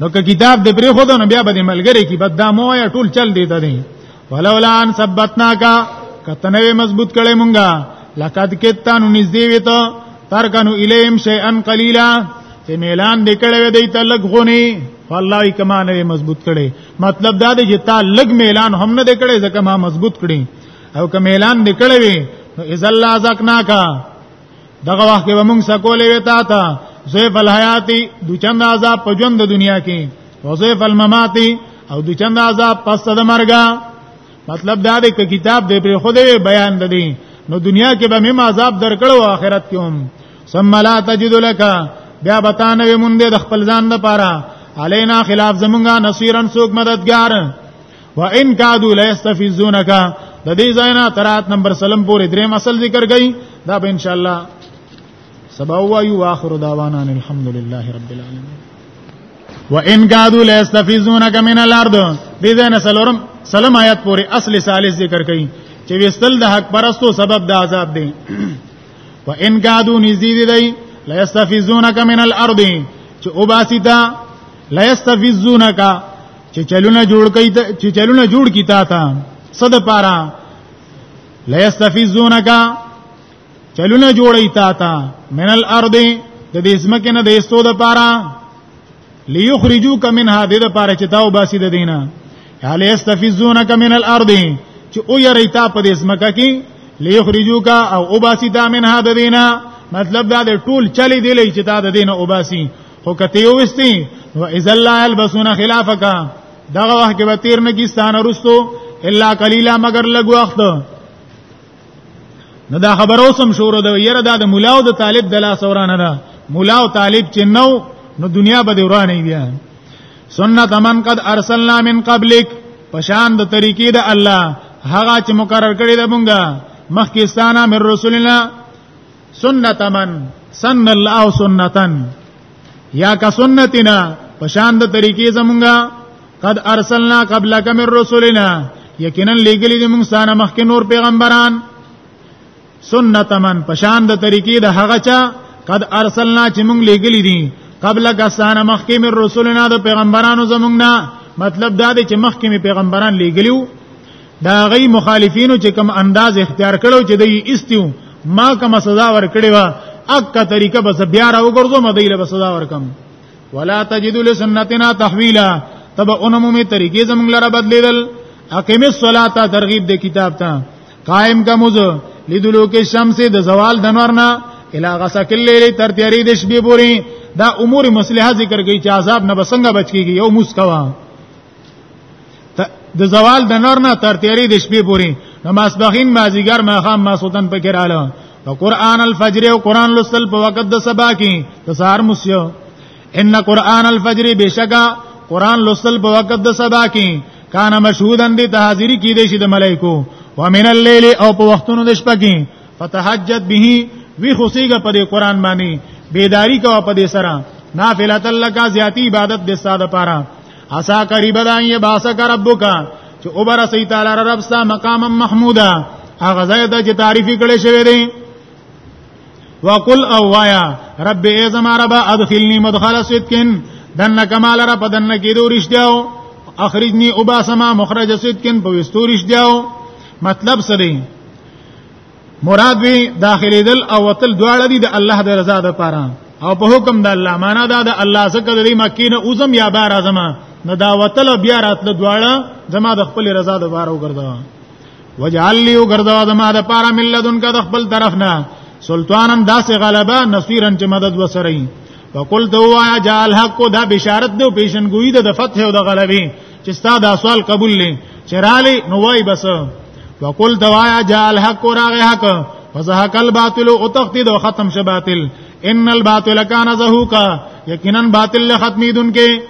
نو که کتاب دې پرې خو دا نو بیا به ملګری کی بد دا مو یا ټول چل دی ته نه ولولا ان ثبتنا کا کتنه مضبوط کړي مونږه لقد کتان نږدې وته ترکنو الیم شیئا قلیلا چې میلان دې کړي وې دې ته لګ غونی والله کما نه مضبوط کړي مطلب دا دی چې تا لګ میلان هم نه دې کړي ځکه ما مضبوط کړي او که میلان دې کړي وې نو اذا الله زکنا کا دغه وخت به موږ سکولې وتا تا زیف الحیاتی د چند عذاب په ژوند د دنیا کې او زیف المماتی او د چند عذاب پس د مرګ مطلب دا دی چې کتاب دې پر خوده بیان ددی نو دنیا کې به مم عذاب درکړو آخرت کې هم ثم لا تجد لك بیا بتانه مونږ د خپل ځان لپاره علینا خلاف زمونږه نصيرن سوق مددگار وان کادو لا یستفزونک د دې ځاینا ترات نمبر سلم پورې درې مسل ذکر کړي دا به ان شاء الله سبا وایو واخر دعوانا الحمدلله رب العالمین وان کادو لا یستفزونک من الارض دې ځاینا سلورم سلم آیات پورې اصل ثالث ذکر کړي چې وستل د حق پرستو سبب د عذاب دی وان کادو نزدې دی لا یستفزونک من الارض چې وباسیتا لا یستفزونک چې چلونه جوړ کړي چې چلونه جوړ کړي تا ته صد پارا لا یستفزونک چلونه جوړی تا تا من الارض د دې سمکه نه د استو د پارا ليخرجوک منها د دې پارا چې تاو باسي د دینه هل یستفزونک من الارض چې او یری تا په دې سمکه کې ليخرجوک او او باسي تا منها د دینه مطلب دا د ټول چلی دی لې چې تا د دینه او باسي خو کته یو وستي و اذا لا يلبسون خلافک دغه وخت کې به تیر نه کیستانه رستو الا قليلا مگر لګ وخت نو دا خبر اوسم شروع ده یره دا د مولا او د طالب د لاس ورانه ده مولا او طالب چې نو نو دنیا به ورانه بیا سنت من قد ارسلنا من قبلک پشان د طریقې د الله هغه چې مقرر کړی د مونږه مخکې ستانه مر رسولنا سنت من سن الله سنتن یا کا سنتنا پشان د طریقې زمونږه قد ارسلنا قبلک من رسولنا یقینا لګلی د موږ سره مخکې نور پیغمبران سنت من پشان د طریقې د هغه چا قد ارسلنا چې موږ لګلی دي قبل کسان مخکې من رسولنا د پیغمبرانو زمونږ نه مطلب دا دی چې مخکې می پیغمبران لګلیو دا غي مخالفینو چې کم انداز اختیار کړو چې دی استیو ما کوم سزا ور کړی و اکه طریقه بس بیا را وګرځو مدې له سزا ور کم ولا تجد لسنتنا تحویلا تب انمو می طریقې زموږ لره بدلیدل اقیم الصلاه ترغیب د کتاب ته قائم کا مز لیدلو کې شمس د زوال د نور نه الا غسق الليل تر تیری د شپې پوري دا امور مصلحه ذکر کوي چې عذاب نه بسنګ بچ کیږي یو مسکوا د زوال د نور نه تر تیری د شپې پورې نماز بخین مازیګر ماخام ما سلطان پکې رااله او قران الفجر او قران لسل په وخت د سبا کې د سهار مسیو ان قران الفجر بشکا قران لسل په وخت د سبا کې کان مشهودن دي تحاضری کې دي شي د ملائکو ومن الليل او په وختونو د شپې کې فتحجت به وی خوسیګه په قران باندې بیداری کا په دې سره نافلۃ لک زیاتی عبادت د ساده پاره اسا قریب ده ان یباسک ربک چې اوبر سي تعالی رب ستا مقام محمودا هغه ځای ته چې تعریف کړي شوی دی وقل او وایا رب ای زما رب ادخلنی مدخل صدقن دنه کمال را پدنه کې دو رښتیاو اخرجنی ابا سما مخرج صدقن په وستو رښتیاو مطلب سره مراد وی داخلي دل او وتل دواړه دي د الله د رضا د پاره او په حکم د الله معنا دا د الله څخه د مکې نه اوزم یا بار اعظم نه دا وتل بیا راتل دواړه زما د خپل رضا د بار وګرځا وجعل لي وګرځا زما د پاره ملذن کا د خپل طرف نه سلطانن داسې غلبا نصيرن چې مدد وسري وقلت هو جعل حق دا بشارت دو پیشنګوئی د فتح او د غلبې چې ستا دا سوال قبول لې چرالی نو وای بس وقل دوایا جاء الحق راغ حق فزهق الباطل او تخدید او ختم شه باطل ان الباطل کان زهوقا یقینا باطل له ختمیدون کې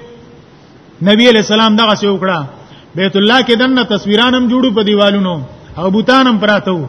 نبی علیہ السلام دغه څه وکړه بیت الله کې دنه تصویرانم جوړو په دیوالونو او بوتانم پراته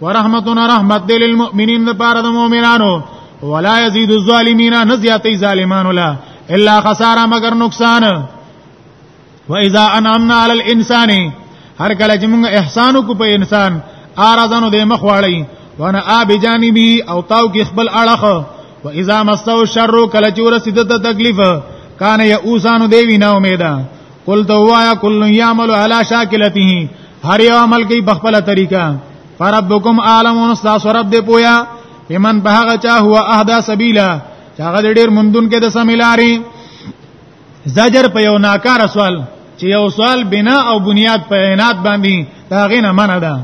ورحمتنا رحمت دل المؤمنین لپاره د مؤمنانو ولا یزيد الظالمین نزیاتی ظالمانو لا الا خساره مگر نقصان و اذا انعمنا على الانسان هر کله چې موږ احسان کو په انسان ارزانو د مخ واړی وانا ا بجانبی او تاو کې خپل اړخ و اذا مسو شر کله چې ورسید ته تکلیف کان یا اوسانو دی وینا امیدا قل دوایا کل یعمل علی شاکلته هر یو عمل کوي په خپل طریقه فربکم عالم واستاس رب دې پویا یمن په هغه چا هو اهدا سبیلا چې هغه ډیر مندون کې د سمیلاري زجر په یو ناکار سوال چې یو سوال بنا او بنیاد په عنایت باندې دا غینه منه ده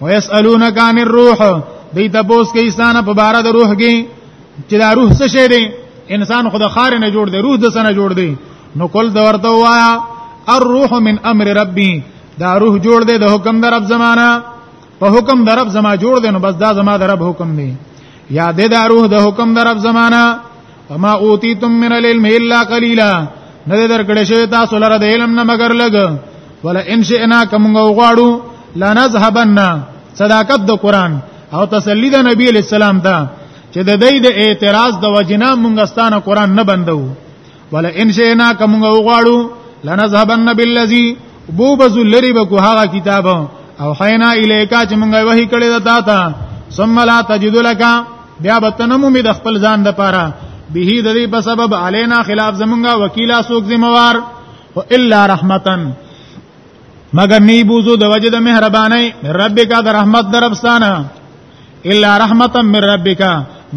ويسالونک عن الروح دې تاسو کې انسان په بار د روح کې چې دا روح څه شی دی انسان خود خار نه جوړ دی روح د سنه جوړ دی نو کول د ورته وایا الروح من امر ربي دا روح جوړ دی د حکم د رب زمانہ په حکم د رب زما جوړ دی نو بس دا زما د رب حکم دی یا د دا روح د حکم د رب زمانہ وما اوتیتم من العلم الا قليلا نه درکړې شوی تاسو لره د علم نه مگر لګ ولا ان شئنا کوم غواړو لنذهبن صداقت د قران او تسلی د نبی علیہ السلام ته چې د دې د اعتراض د وجنا مونږستانه قران نه بندو ولا ان شئنا کوم غواړو لنذهبن بالذي بو بذل لري بکو هغه کتاب او حینا الیکا چې مونږه وਹੀ کړی د تا ته ثم لا تجد لك بیا بتنمو می د خپل ځان د پاره به د دې په سبب علینا خلاف زمونږه وکیلا سوک ذمہوار او الا رحمتن مگر نی بوزو د وجد مهرباني ربک د رحمت درفسانه الا رحمتا من ربک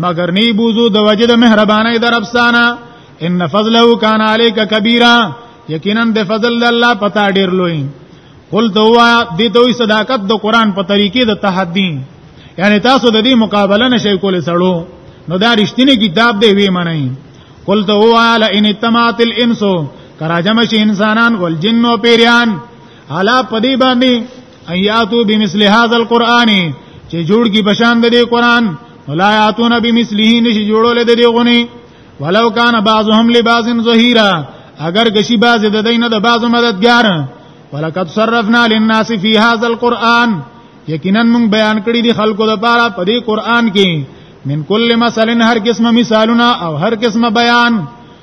مگر نی بوزو د وجد مهربانه درپسانه ان فضله کان علیک کبیره یقینا د فضل الله پتا ډیر لوی قل دوا د دوی صداقت د قران په طریقې د تحدی یعنی تاسو د دې مقابله نشئ کولای سړو نو دا رښتینی کتاب دی وی منئ قل دوا لئن تمات الانس کراجم شي انسانان والجن او پیریان علا پدی باندې ایاتو بمثل هذا القران چې جوړ کی بشان د دې قران ولا یاتون بمثله نشي جوړول د دې غوني ولو کان بعضهم لبعض ظهیرا اگر کشي بعض د دینه د بعض مددگار ولقد صرفنا للناس في هذا القران یقینا موږ بیان کړی دي خلکو د پاره په دې قران کې من کل مثلا هر قسمه مثالونه او هر قسمه بیان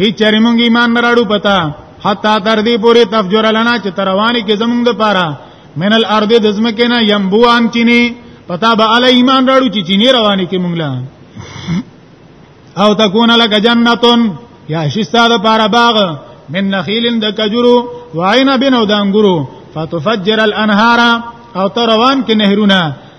هیڅ چرې مونږ ایمان نه راړو پتا حتا تر دې پورې تفجر لنا چې تروانی کې زمونږ د پاره من الارض د زمکه نه ينبوان چینه پتا به علی ایمان راړو چې چینه رواني کې مونږ لا او تکون لک جنتون یا شستا د پاره باغ من نخیل د کجرو وعینب او د انګورو فتفجر الانهار او تروان کې نهرونه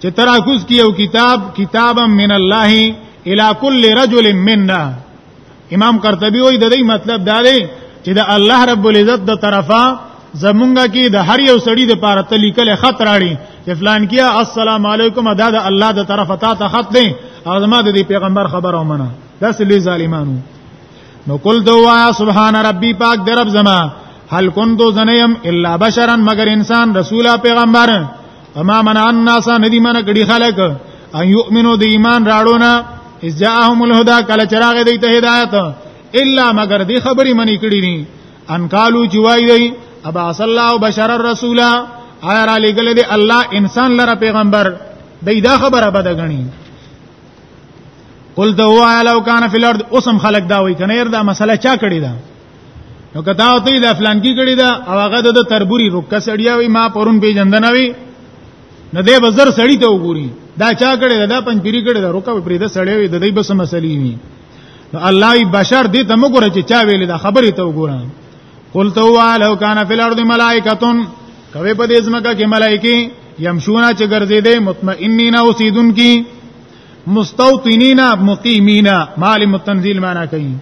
چې تراکوس کې یو کتاب کتابا من الله الى كل رجل منا امام قرطبي وایي د دې مطلب دا دی چې د الله رب العزت د طرفه زمونږه کې د هر یو سړي د پاره تلیکل خط راړي چې فلان کیا السلام علیکم دا د الله د طرفه تا ته خط دی او زما د پیغمبر خبره ومنه دا سلی ظالمانو نو کول دوا سبحان ربي پاک درب زما هل كنت زنيم الا بشرا مگر انسان رسولا پیغمبر اما من الناس ندی من کډی خلق ان یؤمنو د ایمان راړو نه اجاهم الهدى کله چراغ دی ته هدایت الا مگر دی خبرې منی کړی دي ان قالو جوای دی ابا صلی الله بشر الرسول آیا را لګل دی الله انسان لره پیغمبر دی دا خبره بد غنی قل دو لو کان فی الارض اوسم خلق دا وای کنه دا مسله چا کړی دا نو کدا ته د افلان کې کړی دا او هغه د تربوري رکه سړیا وي ما پرون به جندنه وي نه دې بزر سړی ته وګوري دا چا کړی دا پنځ پیری کړی دا رکه پرې دا سړی وي د دې بس مسلې ني نو الله ای بشر دې ته موږ چې چا ویل دا خبرې ته وګورم قل تو والو کان فی الارض ملائکتون کوي په دې ځمکه کې ملائکه یمشونا چې ګرځې دې مطمئنین او سیدون کی مستوطنین مقیمین مال متنزیل معنا کوي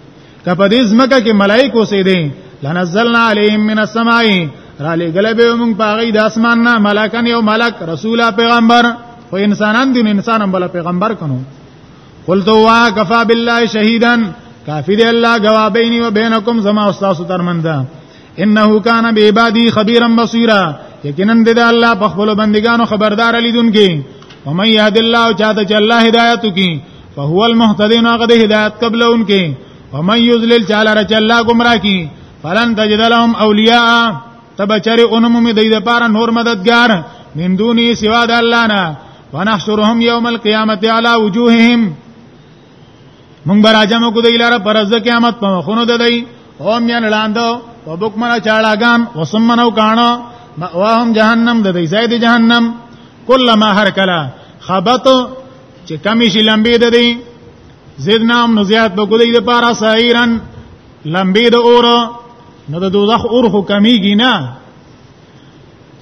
که په دې ځمکه کې ملائکه اوسې دي لنزلنا علیهم من السماء را لګل به موږ پاغي د اسمان نه ملکان یو ملک رسول پیغمبر خو انسانان دي انسان هم بل پیغمبر کنو قلت وا کفا بالله شهیدن کافی دی الله گوا بیني و بینکم زما استاد ترمنده انه کان بعبادی خبیرا بصیرا یقینا د الله په خپل بندگانو خبردار لیدونکي او مې یاد الله او چاته چې الله هدایت کی فهو المهتدین هغه د هدایت قبل انکي او مې یذلل چاله رچ الله گمراه کی فلن تجد لهم اولیاء تبچری انم می د دې لپاره نور مددگار من دونی سوا د الله نه ونحشرهم یوم القیامت علی وجوههم مونږ براجم کو دی لاره پر ځ قیامت په مخونو د دی هم یان لاندو وبکمن چاړاګان وسمنو کانو مأواهم جهنم د دی زید جهنم کله ما هر کلا خبط چې کمی شي لمبې د دی زیدنام نو زیات به ګدی د پارا سایرن لمبې د اور نو د دوزخ اور خو کمیږي نه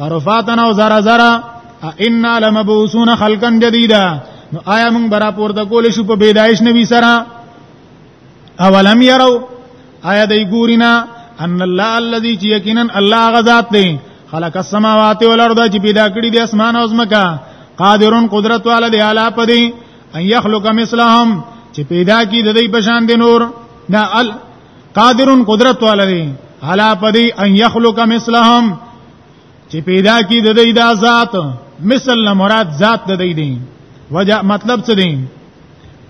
عرفاتنا او زرا زرا ان لمبعوثون خلقا جديدا نو آیا موږ برا پورته کول شو په پیدایش نبی سره اولم يروا آیا دای ګورینا ان الله الذي یقینا الله غذات دی خلق السماوات والارض چې پیدا کړی دی اسمان او زمکا قادرون قدرت والا دی اعلی پدی ان يخلق مثلهم چې پیدا کی د دې پشان دی نور دا ال قادرون قدرت والدی حالا پدی ان یخلق مثلهم چې پیدا کی د دې دا ذات مثل نه مراد ذات د دې دی وجه مطلب څه دی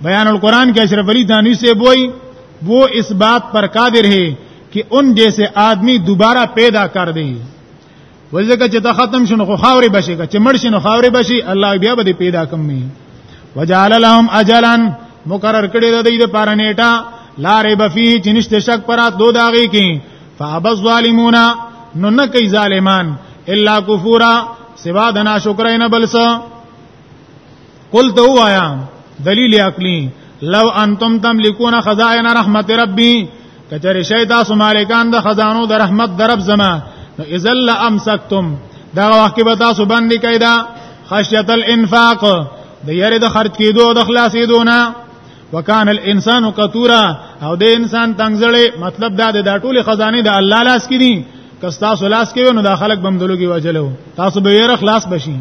بیان القرآن کې اشرف علی دانوی سے وای وہ اس بات پر قادر ہے کہ ان جیسے آدمی دوبارہ پیدا کر دیں ولکه چې ته ختم شنو خو خاورې بشي چې مړ شنو خاورې بشي الله بیا به پیدا کمي وجعل لهم اجلا مقرر کړی د دې لپاره نیټه لا ریب فيه چې نشته شک پر دو داږي کې فاب الظالمون نو نه کوي ظالمان الا کفورا سوا د ناشکرین بلسا قل تو آیا دلیل عقلی لو انتم تملکون خزائن رحمت ربی کچری شی تاسو مالکان د خزانو د رحمت درب زما نو اذا لامسکتم دا وخت به تاسو باندې کیدا خشیت الانفاق د یری د خرج کیدو د خلاصیدو نه وکان الانسان قطورا او د انسان تنگزړې مطلب دا د ټولې خزانه د الله لاس کې دي کستا سلاس کې نو دا خلک بمدلو کې وجلو تاسو به یې خلاص بشي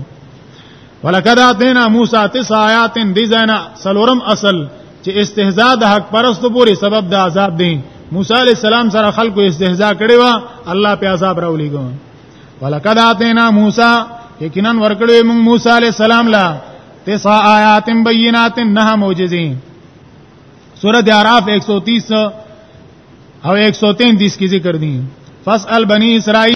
ولقد اتینا موسی تسع آیات دی زینا سلورم اصل چې استهزاء د حق پرستو پوری سبب د عذاب دی موسی علی السلام سره خلکو استهزاء کړي وا الله په عذاب راولېګو ولقد اتینا موسی یقینا ورکړې موږ موسی علی السلام لا تسع آیات بینات نه معجزې سورۃ اعراف 130 او 133 کې ذکر دي فاسأل بنی اسرائیل